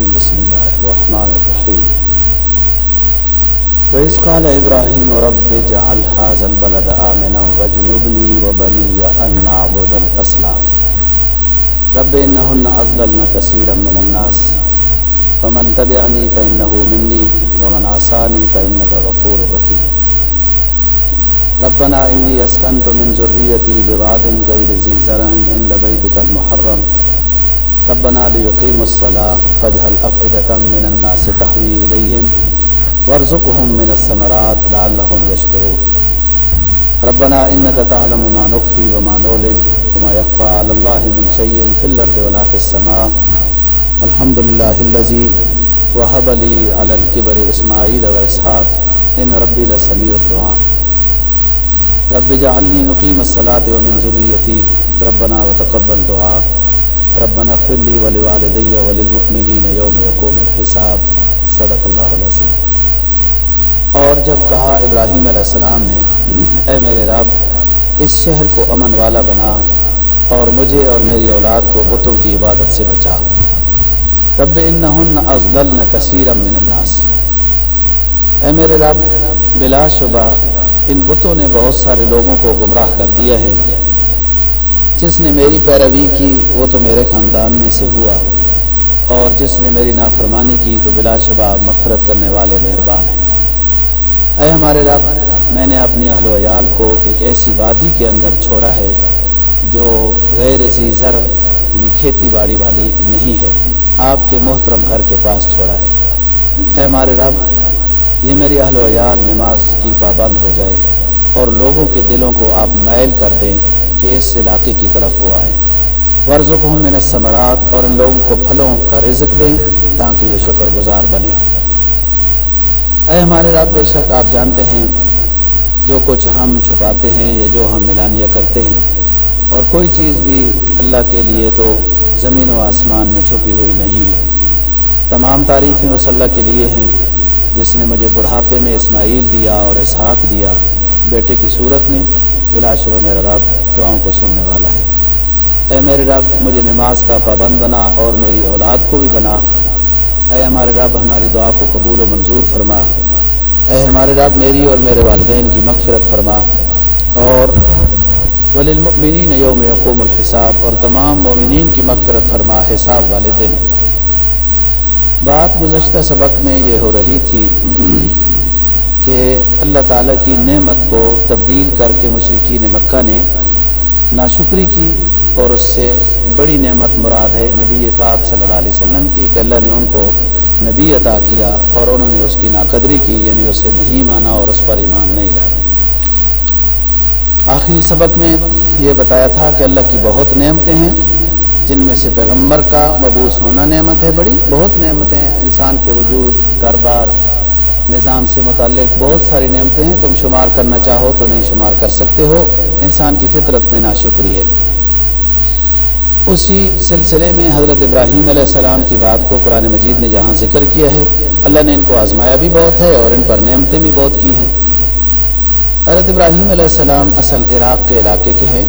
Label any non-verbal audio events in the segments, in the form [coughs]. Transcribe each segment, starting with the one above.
الرجيم بسم الله الرحمن الرحيم. وإذ قال إبراهيم، رب اجعل هذا البلد آمنا واجنبني وبني أن نعبد الأصنام. رب إنهن أضللن كثيرا من الناس. فمن تبعني فإنه مني، ومن عصاني فإنك غفور رحيم. ربنا إني أسكنت من ذريتي بواد غير ذي زرع عند بيتك المحرم. ربنا ليقيموا الصلاة فاجعل أفئدة من الناس تهوي إليهم وارزقهم من الثمرات لعلهم يشكرون. ربنا إنك تعلم ما نخفي وما نعلن وما يخفى على الله من شيء في الأرض ولا في السماء. الحمد لله الذي وهب لي على الكبر إسماعيل وإسحاق. إن ربي لسميع الدعاء. رب جعلني مقيم الصلاة ومن ذريتي. ربنا وتقبل دعاء. ربنا اغفر لي ولوالدي وللمؤمنين يوم يقوم الحساب. صدق اللہ العظیم. اور جب کہا ابراہیم علیہ السلام نے، اے میرے رب، اس شہر کو امن والا بنا اور مجھے اور میری اولاد کو بتوں کی عبادت سے بچا۔ رب انہن ازللن کثیرا من الناس۔ اے میرے رب، بلا شبہ، ان بتوں نے بہت سارے لوگوں کو گمراہ کر دیا ہے۔ جس نے میری پیروی کی، وہ تو میرے خاندان میں سے ہوا۔ اور جس نے میری نافرمانی کی، تو بلا شبہ مغفرت کرنے والے مہربان ہیں۔ اے ہمارے رب، میں نے اپنی اہل و عیال کو ایک ایسی وادی کے اندر چھوڑا ہے، جو غیر زر یعنی کھیتی باڑی والی نہیں ہے۔ آپ کے محترم گھر کے پاس چھوڑا ہے۔ اے ہمارے رب، یہ میری اہل و عیال نماز کی پابند ہو جائے اور لوگوں کے دلوں کو آپ میل کر دیں۔ کہ اس علاقے کی طرف وہ آئیں ورژوں کو ہم ثمرات اور ان لوگوں کو پھلوں کا رزق دیں تاکہ یہ شکر گزار بنے۔ اے ہمارے رب، بے شک آپ جانتے ہیں، جو کچھ ہم چھپاتے ہیں یا جو ہم ملانیہ کرتے ہیں، اور کوئی چیز بھی اللہ کے لیے تو زمین و آسمان میں چھپی ہوئی نہیں ہے۔ تمام تعریفیں اس اللہ کے لیے ہیں، جس نے مجھے بڑھاپے میں اسماعیل دیا اور اسحاق دیا۔ بیٹے کی صورت میں، بلا شبہ میرا رب دعاؤں کو سننے والا ہے۔ اے میرے رب، مجھے نماز کا پابند بنا اور میری اولاد کو بھی بنا۔ اے ہمارے رب، ہماری دعا کو قبول و منظور فرما۔ اے ہمارے رب، میری اور میرے والدین کی مغفرت فرما۔ اور وللمؤمنین یوم یقوم الحساب، اور تمام مومنین کی مغفرت فرما حساب والے دن۔ بات گزشتہ سبق میں یہ ہو رہی تھی کہ اللہ تعالیٰ کی نعمت کو تبدیل کر کے مشرقین مکہ نے ناشکری کی اور اس سے بڑی نعمت مراد ہے نبی پاک صلی اللہ علیہ وسلم کی کہ اللہ نے ان کو نبی عطا کیا اور انہوں نے اس کی ناقدری کی یعنی اسے نہیں مانا اور اس پر ایمان نہیں لائے آخری سبق میں یہ بتایا تھا کہ اللہ کی بہت نعمتیں ہیں، جن میں سے پیغمبر کا مبوس ہونا نعمت ہے، بڑی بہت نعمتیں ہیں۔ انسان کے وجود، کاروبار نظام سے متعلق بہت ساری نعمتیں ہیں۔ تم شمار کرنا چاہو تو نہیں شمار کر سکتے ہو۔ انسان کی فطرت میں ناشکری ہے۔ اسی سلسلے میں حضرت ابراہیم علیہ السلام کی بات کو قرآن مجید نے جہاں ذکر کیا ہے، اللہ نے ان کو آزمایا بھی بہت ہے اور ان پر نعمتیں بھی بہت کی ہیں۔ حضرت ابراہیم علیہ السلام اصل عراق کے علاقے کے ہیں۔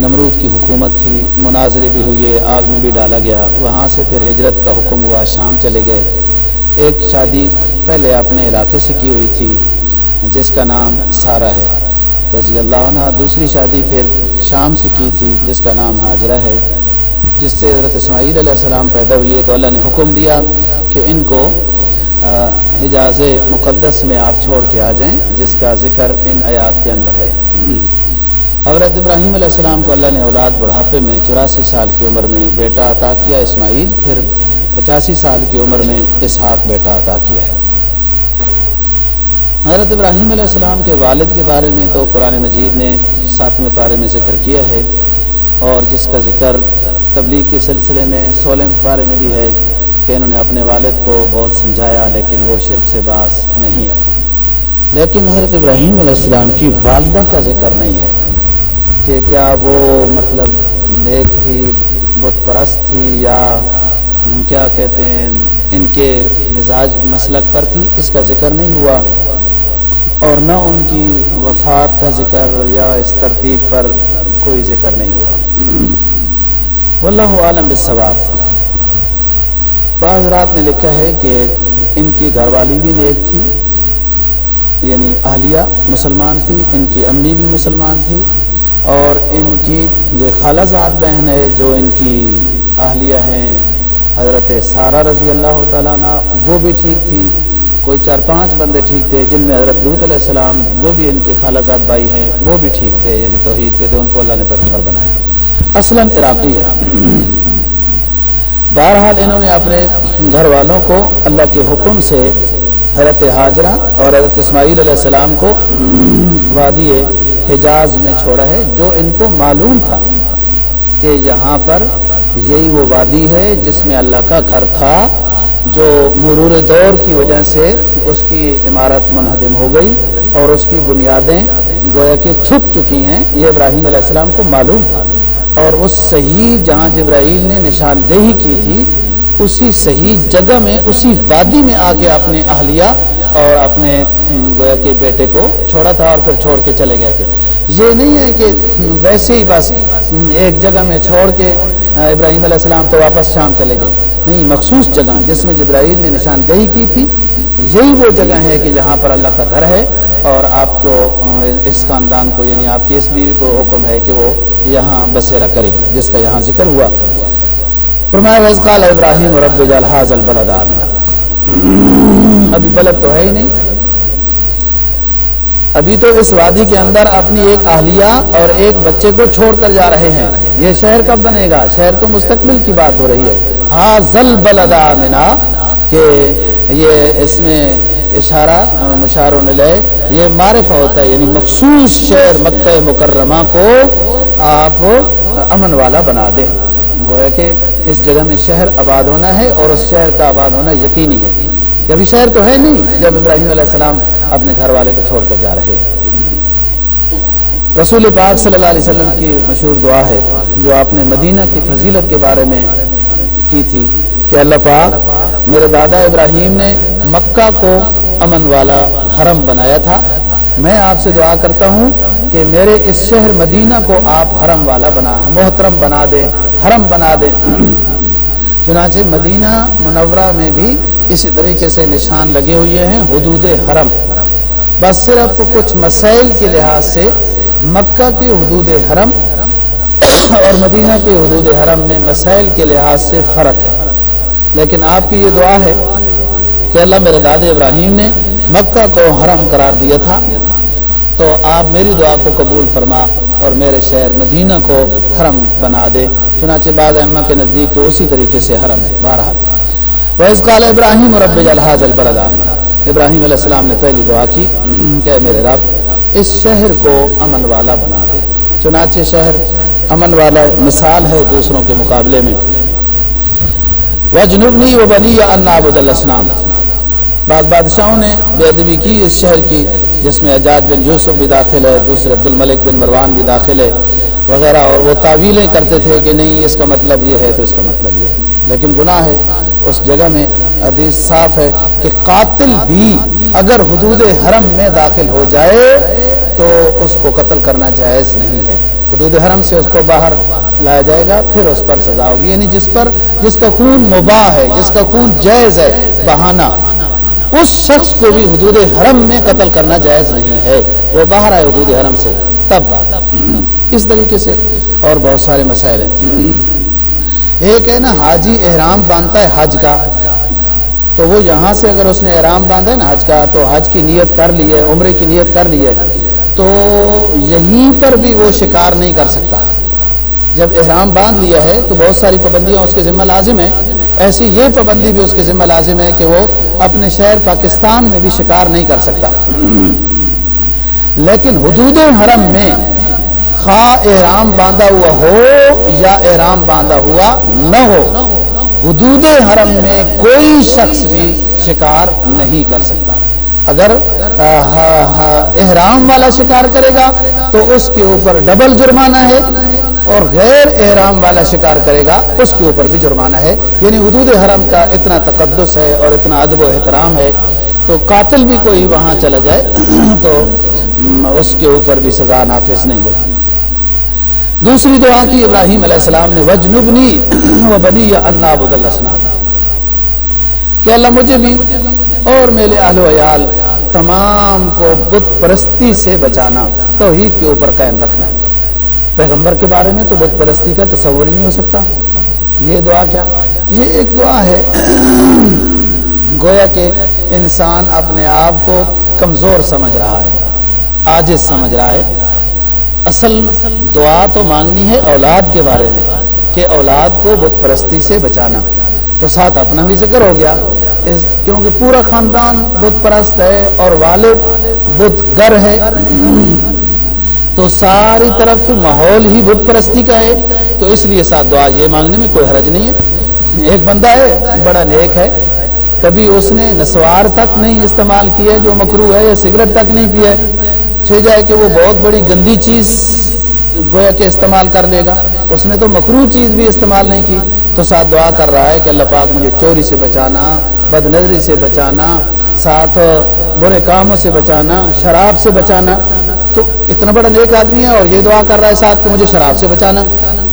نمرود کی حکومت تھی، مناظرے بھی ہوئے، آگ میں بھی ڈالا گیا۔ وہاں سے پھر ہجرت کا حکم ہوا، شام چلے گئے۔ ایک شادی پہلے اپنے علاقے سے کی ہوئی تھی، جس کا نام سارا ہے۔ رضی اللہ عنہ دوسری شادی پھر شام سے کی تھی، جس کا نام حاجرہ ہے۔ جس سے حضرت اسماعیل علیہ السلام پیدا ہوئی تو اللہ نے حکم دیا کہ ان کو حجاز مقدس میں آپ چھوڑ کے آ جائیں، جس کا ذکر ان آیات کے اندر ہے۔ حضرت ابراہیم علیہ السلام کو اللہ نے اولاد بڑھاپے میں چوراسی سال کی عمر میں بیٹا عطا کیا۔ اسماعیل پھر پچاسی سال کی عمر میں اسحاق بیٹا عطا کیا ہے۔ حضرت ابراہیم علیہ السلام کے والد کے بارے میں تو قرآن مجید نے ساتویں پارے میں ذکر کیا ہے اور جس کا ذکر تبلیغ کے سلسلے میں سولہ پارے میں بھی ہے کہ انہوں نے اپنے والد کو بہت سمجھایا لیکن وہ شرک سے باز نہیں آئے۔ لیکن حضرت ابراہیم علیہ السلام کی والدہ کا ذکر نہیں ہے کہ کیا وہ مطلب نیک تھی، بت پرست تھی یا کیا کہتے ہیں، ان کے مزاج مسلک پر تھی، اس کا ذکر نہیں ہوا۔ اور نہ ان کی وفات کا ذکر یا اس ترتیب پر کوئی ذکر نہیں ہوا۔ واللہ عالم بالثواب بعض رات نے لکھا ہے کہ ان کی گھر والی بھی نیک تھی یعنی اہلیہ مسلمان تھی، ان کی امی بھی مسلمان تھی، اور ان کی یہ خالہ زاد بہن ہے جو ان کی اہلیہ ہیں۔ حضرت سارہ رضی اللہ تعالیٰ عنہ، وہ بھی ٹھیک تھی۔ کوئی چار پانچ بندے ٹھیک تھے، جن میں حضرت لوت علیہ السلام، وہ بھی ان کے خالہ زاد بھائی ہیں، وہ بھی ٹھیک تھے یعنی توحید پہ تھے، ان کو اللہ نے پیغمبر بنایا۔ اصلاً عراقی ہے۔ بہرحال انہوں نے اپنے گھر والوں کو اللہ کے حکم سے حضرت حاجرہ اور حضرت اسماعیل علیہ السلام کو وادی حجاز میں چھوڑا ہے، جو ان کو معلوم تھا کہ یہاں پر یہی وہ وادی ہے جس میں اللہ کا گھر تھا، جو مرور دور کی وجہ سے اس کی عمارت منہدم ہو گئی اور اس کی بنیادیں گویا کہ چھپ چکی ہیں۔ یہ ابراہیم علیہ السلام کو معلوم تھا۔ اور اس صحیح جہاں جبرائیل نے نشاندہی کی تھی، اسی صحیح جگہ میں، اسی وادی میں آ کے اپنے اہلیہ اور اپنے گویا کے بیٹے کو چھوڑا تھا اور پھر چھوڑ کے چلے گئے تھے۔ یہ نہیں ہے کہ ویسے ہی بس ایک جگہ میں چھوڑ کے ابراہیم علیہ السلام تو واپس شام چلے گئے۔ نہیں، مخصوص جگہ جس میں جبرائیل نے نشاندہی کی تھی، یہی وہ جگہ ہے کہ جہاں پر اللہ کا گھر ہے اور آپ کو اس خاندان کو یعنی آپ کی اس بیوی کو حکم ہے کہ وہ یہاں بسیرا کرے گی، جس کا یہاں ذکر ہوا۔ فرمایا ابراہیم رب جلحاظ البلد ابھی بلد تو ہے ہی نہیں۔ ابھی تو اس وادی کے اندر اپنی ایک اہلیہ اور ایک بچے کو چھوڑ کر جا رہے ہیں۔ یہ شہر کب بنے گا؟ شہر تو مستقبل کی بات ہو رہی ہے۔ حاضل بلدا منا کہ یہ اس میں اشارہ مشار لے۔ یہ معرفہ ہوتا ہے یعنی مخصوص شہر مکہ مکرمہ کو آپ امن والا بنا دیں۔ گویا کہ اس جگہ میں شہر آباد ہونا ہے اور اس شہر کا آباد ہونا یقینی ہے۔ کہ ابھی شہر تو ہے نہیں جب ابراہیم علیہ السلام اپنے گھر والے کو چھوڑ کر جا رہے۔ رسول پاک صلی اللہ علیہ وسلم کی مشہور دعا ہے، جو آپ نے مدینہ کی فضیلت کے بارے میں کی تھی کہ اللہ پاک میرے دادا ابراہیم نے مکہ کو امن والا حرم بنایا تھا۔ میں آپ سے دعا کرتا ہوں کہ میرے اس شہر مدینہ کو آپ حرم والا بنا، محترم بنا دیں، حرم بنا دیں۔ چنانچہ مدینہ منورہ میں بھی اسی طریقے سے نشان لگے ہوئے ہیں، حدود حرم۔ بس صرف کچھ مسائل کے لحاظ سے مکہ کے حدود حرم اور مدینہ کے حدود حرم میں مسائل کے لحاظ سے فرق ہے۔ لیکن آپ کی یہ دعا ہے کہ اللہ میرے داد ابراہیم نے مکہ کو حرم قرار دیا تھا، تو آپ میری دعا کو قبول فرما اور میرے شہر مدینہ کو حرم بنا دے۔ چنانچہ بعض احمد کے نزدیک تو اسی طریقے سے حرم ہے۔ بہرحال۔ ویس قال ابراہیم رب الحاظ البردان ابراہیم علیہ السلام نے پہلی دعا کی، کہ میرے رب، اس شہر کو امن والا بنا دے۔ چنانچہ شہر امن والا مثال ہے دوسروں کے مقابلے میں۔ وہ جنوبنی و بنی یا انابود الاسلام بعض بادشاہوں نے بے ادبی کی اس شہر کی، جس میں اجاج بن یوسف بھی داخل ہے، دوسرے عبد الملک بن مروان بھی داخل ہے، وغیرہ۔ اور وہ تعویلیں کرتے تھے کہ نہیں، اس کا مطلب یہ ہے تو اس کا مطلب یہ ہے۔ لیکن گناہ ہے، اس جگہ میں حدیث صاف ہے کہ قاتل بھی اگر حدود حرم میں داخل ہو جائے تو اس کو قتل کرنا جائز نہیں ہے۔ حدود حرم سے اس کو باہر لایا جائے گا، پھر اس پر سزا ہوگی۔ یعنی جس پر، جس کا خون مباح ہے، جس کا خون جائز ہے، بہانہ، اس شخص کو بھی حدود حرم میں قتل کرنا جائز نہیں ہے۔ وہ باہر آئے حدود حرم سے۔ تب بات۔ اس طریقے سے اور بہت سارے مسائل ہیں۔ ایک ہے نا حاجی احرام باندھتا ہے حج کا۔ تو وہ یہاں سے اگر اس نے احرام باندھا ہے نا حج کا، تو حج کی نیت کر لی ہے، عمرے کی نیت کر لی ہے۔ تو یہیں پر بھی وہ شکار نہیں کر سکتا۔ جب احرام باندھ لیا ہے تو بہت ساری پابندیاں اس کے ذمہ لازم ہیں۔ ایسی یہ پابندی بھی اس کے ذمہ لازم ہے کہ وہ اپنے شہر پاکستان میں بھی شکار نہیں کر سکتا۔ لیکن حدود حرم میں خواہ احرام باندھا ہوا ہو یا احرام باندھا ہوا نہ ہو، حدود حرم میں کوئی شخص بھی شکار نہیں کر سکتا۔ اگر احرام والا شکار کرے گا تو اس کے اوپر ڈبل جرمانہ ہے اور غیر احرام والا شکار کرے گا اس کے اوپر بھی جرمانہ ہے۔ یعنی حدود حرم کا اتنا تقدس ہے اور اتنا ادب و احترام ہے تو قاتل بھی کوئی وہاں چلا جائے، تو اس کے اوپر بھی سزا نافذ نہیں ہوگی۔ دوسری دعا کی، ابراہیم علیہ السلام نے وجنبنی و بنی یا الاسنام کہ اللہ مجھے بھی اور میرے اہل و عیال تمام کو بت پرستی سے بچانا، توحید کے اوپر قائم رکھنا۔ پیغمبر کے بارے میں تو بت پرستی کا تصور ہی نہیں ہو سکتا۔ یہ دعا کیا؟ یہ ایک دعا ہے۔ گویا کہ انسان اپنے آپ کو کمزور سمجھ رہا ہے آجز سمجھ رہا ہے۔ اصل دعا تو مانگنی ہے اولاد کے بارے میں، کہ اولاد کو بت پرستی سے بچانا۔ تو ساتھ اپنا بھی ذکر ہو گیا۔ اس کیونکہ پورا خاندان بت پرست ہے اور والد بت گر ہے۔ تو ساری طرف ماحول ہی بت پرستی کا ہے۔ تو اس لیے ساتھ دعا یہ مانگنے میں کوئی حرج نہیں ہے۔ ایک بندہ ہے، بڑا نیک ہے۔ کبھی اس نے نسوار تک نہیں استعمال کیا ہے، جو مکرو ہے یا سگریٹ تک نہیں پیا ہے۔ چھ جائے کہ وہ بہت بڑی گندی چیز گویا کہ استعمال کر لے گا۔ اس نے تو مکرو چیز بھی استعمال نہیں کی۔ تو ساتھ دعا کر رہا ہے کہ اللہ پاک مجھے چوری سے بچانا، بد نظری سے بچانا، ساتھ برے کاموں سے بچانا، شراب سے بچانا۔ تو اتنا بڑا نیک آدمی ہے اور یہ دعا کر رہا ہے ساتھ کہ مجھے شراب سے بچانا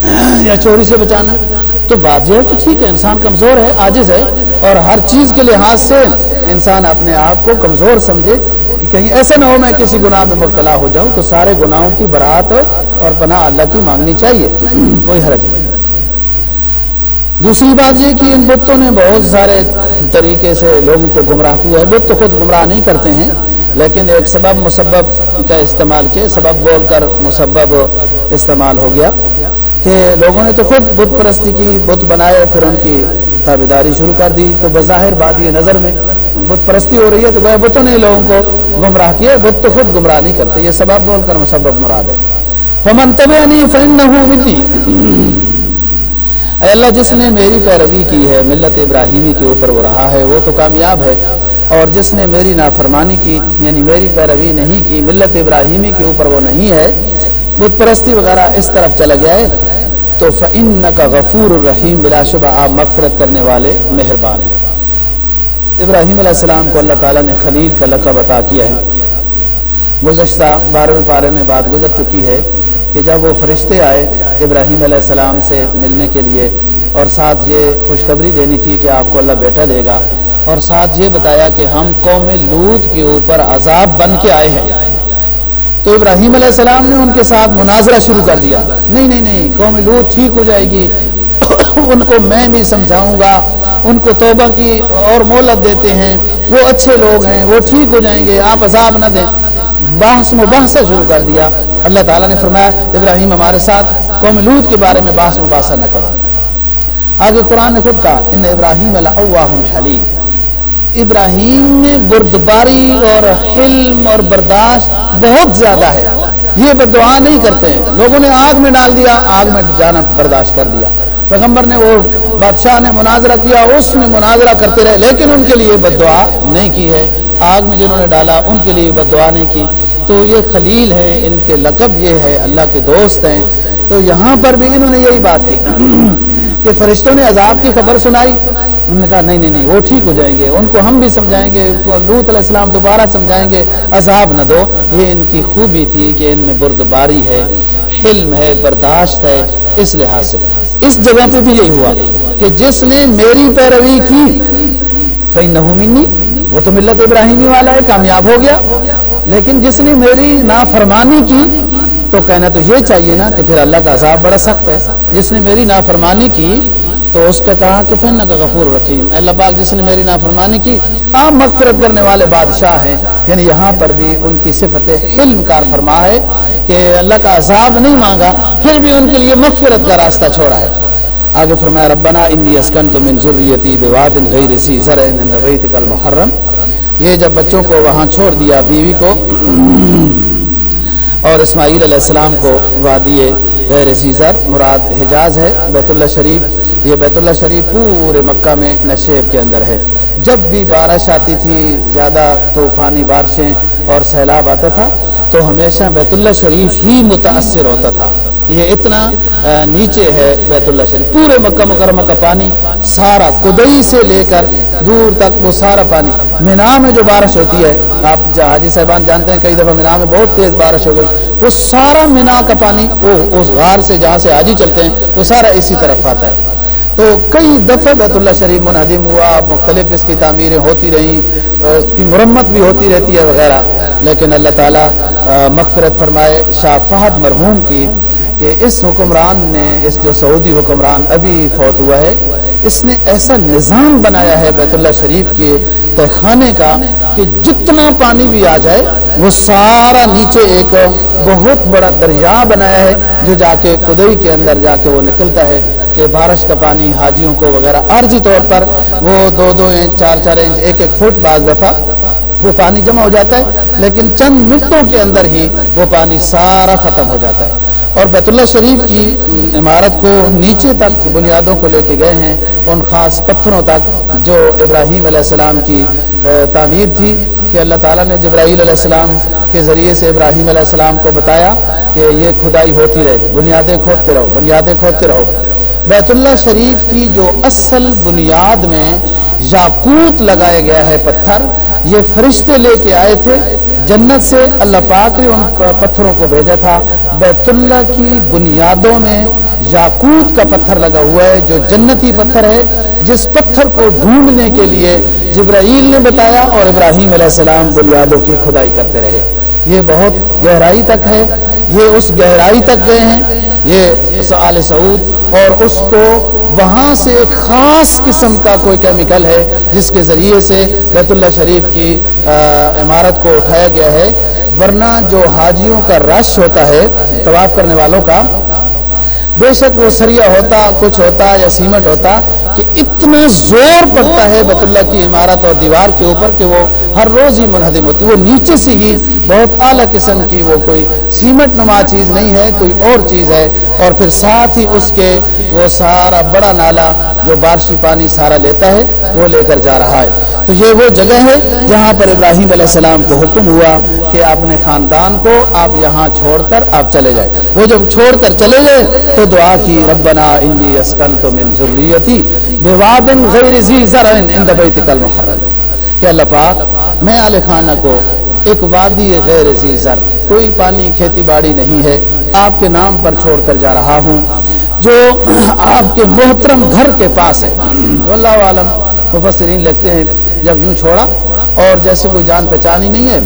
[clears throat] یا چوری سے بچانا۔ تو بات یہ ہے کہ ٹھیک ہے، انسان کمزور ہے، عاجز ہے اور ہر چیز کے لحاظ سے انسان اپنے آپ کو کمزور سمجھے۔ کہیں ایسا نہ ہو میں کسی گناہ میں مبتلا ہو جاؤں، تو سارے گناہوں کی برات اور پناہ اللہ کی مانگنی چاہیے۔ کوئی حرج نہیں دوسری بات یہ کہ ان بتوں نے بہت سارے طریقے سے لوگوں کو گمراہ کیا ہے۔ بت تو خود گمراہ نہیں کرتے ہیں، لیکن ایک سبب مسبب کا استعمال کیا سبب بول کر مسبب استعمال ہو گیا کہ لوگوں نے تو خود بت پرستی کی، بت بنائے، پھر ان کی تابے داری شروع کر دی تو بظاہر بات یہ نظر میں بت پرستی ہو رہی ہے تو گویا بتوں نے لوگوں کو گمراہ کیا بت تو خود گمراہ نہیں کرتے، یہ سبب بول کر مسبب مراد ہے۔ فمن تبعنی فانه منی اے اللہ، جس نے میری پیروی کی ہے، ملت ابراہیمی کے اوپر وہ رہا ہے، وہ تو کامیاب ہے۔ اور جس نے میری نافرمانی کی یعنی میری پیروی نہیں کی، ملت ابراہیمی کے اوپر وہ نہیں ہے۔ بت پرستی وغیرہ اس طرف چلا گیا ہے۔ تو فن کا غفور الرحیم بلا شبہ آپ مغفرت کرنے والے مہربان ہیں۔ ابراہیم علیہ السلام کو اللہ تعالیٰ نے خلیل کا لقب عطا کیا ہے۔ گزشتہ بارہویں پارے میں بات گزر چکی ہے کہ جب وہ فرشتے آئے ابراہیم علیہ السلام سے ملنے کے لیے اور ساتھ یہ خوشخبری دینی تھی کہ آپ کو اللہ بیٹا دے گا اور ساتھ یہ بتایا کہ ہم قوم لوت کے اوپر عذاب بن کے آئے ہیں۔ تو ابراہیم علیہ السلام نے ان کے ساتھ مناظرہ شروع کر دیا۔ نہیں نہیں نہیں، قوم لوت ٹھیک ہو جائے گی۔ [coughs] ان کو میں بھی سمجھاؤں گا۔ ان کو توبہ کی اور مولت دیتے ہیں۔ وہ اچھے لوگ ہیں، وہ ٹھیک ہو جائیں گے۔ آپ عذاب نہ دیں۔ بحث مباحثہ شروع کر دیا۔ اللہ تعالیٰ نے فرمایا، ابراہیم ہمارے ساتھ قوم لوت کے بارے میں بحث مباحثہ نہ کرو۔ آگے قرآن نے خود کہا، ان ابراہیم حلیم ابراہیم میں بردباری اور حلم اور برداشت بہت زیادہ ہے۔ یہ بدعا نہیں کرتے ہیں۔ لوگوں نے آگ میں ڈال دیا، آگ میں جانا برداشت کر دیا۔ پیغمبر نے وہ بادشاہ نے مناظرہ کیا، اس میں مناظرہ کرتے رہے، لیکن ان کے لیے بد دعا نہیں کی ہے۔ آگ میں جنہوں نے ڈالا، ان کے لیے بد دعا نہیں کی۔ تو یہ خلیل ہے ان کے لقب یہ ہے، اللہ کے دوست ہیں۔ تو یہاں پر بھی انہوں نے یہی بات کی۔ کہ فرشتوں نے عذاب کی خبر سنائی۔ انہوں نے کہا، نہیں نہیں نہیں، وہ ٹھیک ہو جائیں گے، ان کو ہم بھی سمجھائیں گے، ان کو لوت علیہ السلام دوبارہ سمجھائیں گے۔ عذاب نہ دو۔ یہ ان کی خوبی تھی کہ ان میں بردباری ہے، حلم ہے، برداشت ہے، اس لحاظ سے۔ اس جگہ پہ بھی یہی ہوا کہ جس نے میری پیروی کی فی نہومنی وہ تو ملت ابراہیمی والا ہے، کامیاب ہو گیا۔ لیکن جس نے میری نافرمانی کی تو کہنا تو یہ چاہیے نا کہ پھر اللہ کا عذاب بڑا سخت ہے۔ جس نے میری نافرمانی کی تو اس کا کہا کہ فن کا غفور رحیم اللہ پاک جس نے میری نافرمانی کی آپ مغفرت کرنے والے بادشاہ ہیں۔ یعنی یہاں پر بھی ان کی صفت حلم کار فرما ہے کہ اللہ کا عذاب نہیں مانگا، پھر بھی ان کے لیے مغفرت کا راستہ چھوڑا ہے۔ آگے فرمایا، ربنا انی اسکنت من ذریتی بواد غیر سی زرع عند بیتک المحرم۔ یہ جب بچوں کو وہاں چھوڑ دیا، بیوی کو اور اسماعیل علیہ السلام کو وادی غیر زیزر مراد حجاز ہے، بیت اللہ شریف۔ یہ بیت اللہ شریف پورے مکہ میں نشیب کے اندر ہے۔ جب بھی بارش آتی تھی، زیادہ طوفانی بارشیں اور سیلاب آتا تھا، تو ہمیشہ بیت اللہ شریف ہی متاثر ہوتا تھا۔ یہ اتنا نیچے ہے بیت اللہ شریف۔ پورے مکہ مکرمہ کا پانی سارا کدئی سے لے کر دور تک وہ سارا پانی۔ مینا میں جو بارش ہوتی ہے، آپ حاجی صاحبان جانتے ہیں، کئی دفعہ مینا میں بہت تیز بارش ہو گئی۔ وہ سارا مینا کا پانی وہ اس غار سے جہاں سے حاجی چلتے ہیں، وہ سارا اسی طرف آتا ہے۔ تو کئی دفعہ بیت اللہ شریف منہدم ہوا، مختلف اس کی تعمیریں ہوتی رہیں، اس کی مرمت بھی ہوتی رہتی ہے وغیرہ۔ لیکن اللہ تعالیٰ مغفرت فرمائے، شاہ فہد مرحوم کی کہ اس حکمران نے، اس جو سعودی حکمران ابھی فوت ہوا ہے، اس نے ایسا نظام بنایا ہے بیت اللہ شریف کے تہخانے کا کہ جتنا پانی بھی آ جائے، وہ سارا نیچے ایک بہت بڑا دریا بنایا ہے، جو جا کے کدئی کے اندر جا کے وہ نکلتا ہے کہ بارش کا پانی حاجیوں کو وغیرہ۔ عارضی طور پر وہ دو دو انچ، چار چار انچ، ایک ایک فٹ بعض دفعہ وہ پانی جمع ہو جاتا ہے، لیکن چند منٹوں کے اندر ہی وہ پانی سارا ختم ہو جاتا ہے۔ اور بیت اللہ شریف کی عمارت کو نیچے تک بنیادوں کو لے کے گئے ہیں، ان خاص پتھروں تک جو ابراہیم علیہ السلام کی تعمیر تھی کہ اللہ تعالیٰ نے جبرائیل علیہ السلام کے ذریعے سے ابراہیم علیہ السلام کو بتایا کہ یہ کھدائی ہوتی رہے، بنیادیں کھودتے رہو، بنیادیں کھودتے رہو۔ بیت اللہ شریف کی جو اصل بنیاد میں یاقوت لگایا گیا ہے پتھر یہ فرشتے لے کے آئے تھے۔ جنت سے اللہ پاک نے ان پتھروں کو بھیجا تھا۔ بیت اللہ کی بنیادوں میں یاقوت کا پتھر لگا ہوا ہے، جو جنتی پتھر ہے۔ جس پتھر کو ڈھونڈنے کے لیے جبرائیل نے بتایا اور ابراہیم علیہ السلام بنیادوں کی کھدائی کرتے رہے۔ یہ بہت گہرائی تک ہے۔ یہ اس گہرائی تک گئے ہیں۔ یہ آل سعود اور اس کو وہاں سے ایک خاص قسم کا کوئی کیمیکل ہے جس کے ذریعے سے بیت اللہ شریف کی عمارت کو اٹھایا گیا ہے۔ ورنہ جو حاجیوں کا رش ہوتا ہے، طواف کرنے والوں کا بے شک وہ سریا ہوتا، کچھ ہوتا یا سیمٹ ہوتا کہ اتنا زور پڑتا ہے بیت اللہ کی عمارت اور دیوار کے اوپر کہ وہ ہر روز ہی منہدم ہوتی۔ وہ نیچے سے ہی بہت اعلیٰ قسم کی وہ کوئی سیمٹ نما چیز نہیں ہے، کوئی اور چیز ہے۔ اور پھر ساتھ ہی اس کے وہ سارا بڑا نالا جو بارشی پانی سارا لیتا ہے، وہ لے کر جا رہا ہے۔ تو یہ وہ جگہ ہے جہاں پر ابراہیم علیہ السلام کو حکم ہوا کہ اپنے خاندان کو آپ یہاں چھوڑ کر آپ چلے جائیں۔ وہ جب چھوڑ کر چلے گئے تو دعا کی، ربنا انی اسکنت من ذریتی بوادن غیر ذی زرع عند بیتک المحرم. کہ اللہ پاک، میں آل خانہ کو ایک وادی غیر ذی زر کوئی پانی کھیتی باڑی نہیں ہے، آپ کے نام پر چھوڑ کر جا رہا ہوں، جو آپ کے محترم گھر کے پاس ہے۔ اللہ عالم، مفسرین لکھتے ہیں، جب یوں چھوڑا اور جیسے کوئی جان پہچان ہی نہیں ہے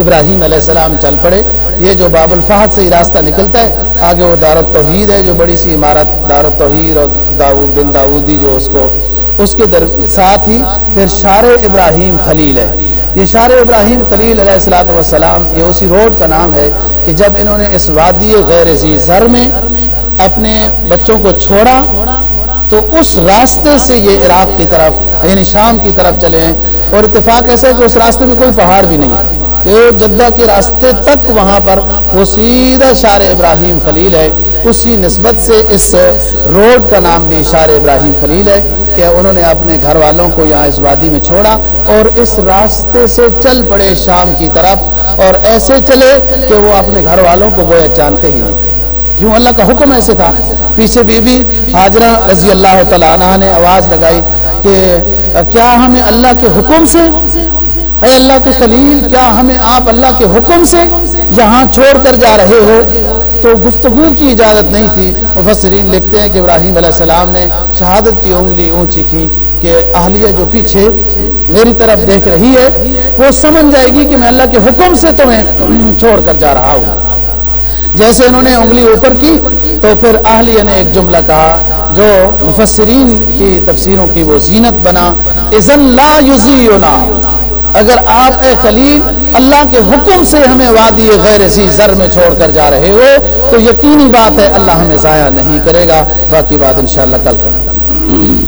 ابراہیم علیہ السلام چل پڑے۔ یہ جو باب الفہد سے ہی راستہ نکلتا ہے، آگے وہ دار التوحید ہے، جو بڑی سی عمارت دار التوحید اور داود بن داودی جو اس کو اس کے در ساتھ ہی پھر شار ابراہیم خلیل ہے۔ یہ شار ابراہیم خلیل علیہ السلاۃ والسلام، یہ اسی روڈ کا نام ہے کہ جب انہوں نے اس وادی غیر زر میں اپنے بچوں کو چھوڑا، تو اس راستے سے یہ عراق کی طرف یعنی شام کی طرف چلے ہیں۔ اور اتفاق ایسا ہے کہ اس راستے میں کوئی پہاڑ بھی نہیں ہے۔ کہ جدہ کے راستے تک وہاں پر وہ سیدھا شار ابراہیم خلیل ہے۔ اسی نسبت سے اس روڈ کا نام بھی شار ابراہیم خلیل ہے کہ انہوں نے اپنے گھر والوں کو یہاں اس وادی میں چھوڑا اور اس راستے سے چل پڑے شام کی طرف اور ایسے چلے کہ وہ اپنے گھر والوں کو گویا جانتے ہی نہیں تھے۔ کیوں اللہ کا حکم ایسے تھا۔ پیچھے بی بی حاجرہ رضی اللہ تعالیٰ عنہ نے آواز لگائی کہ کیا ہمیں اللہ کے حکم سے اے اللہ کے خلیل، کیا ہمیں آپ اللہ کے حکم سے یہاں چھوڑ کر جا رہے ہو؟ تو گفتگو کی اجازت نہیں تھی۔ مفسرین لکھتے ہیں کہ ابراہیم علیہ السلام نے شہادت کی انگلی اونچی کی کہ اہلیہ جو پیچھے میری طرف دیکھ رہی ہے، وہ سمجھ جائے گی کہ میں اللہ کے حکم سے تمہیں چھوڑ کر جا رہا ہوں۔ جیسے انہوں نے انگلی اوپر کی، تو پھر اہلیہ نے ایک جملہ کہا، جو مفسرین کی تفسیروں کی وہ زینت بنا۔ لا یزینا اگر آپ اے خلیل اللہ کے حکم سے ہمیں وادی غیر سی زر میں چھوڑ کر جا رہے ہو، تو یقینی بات ہے اللہ ہمیں ضائع نہیں کرے گا۔ باقی بات انشاءاللہ کل کریں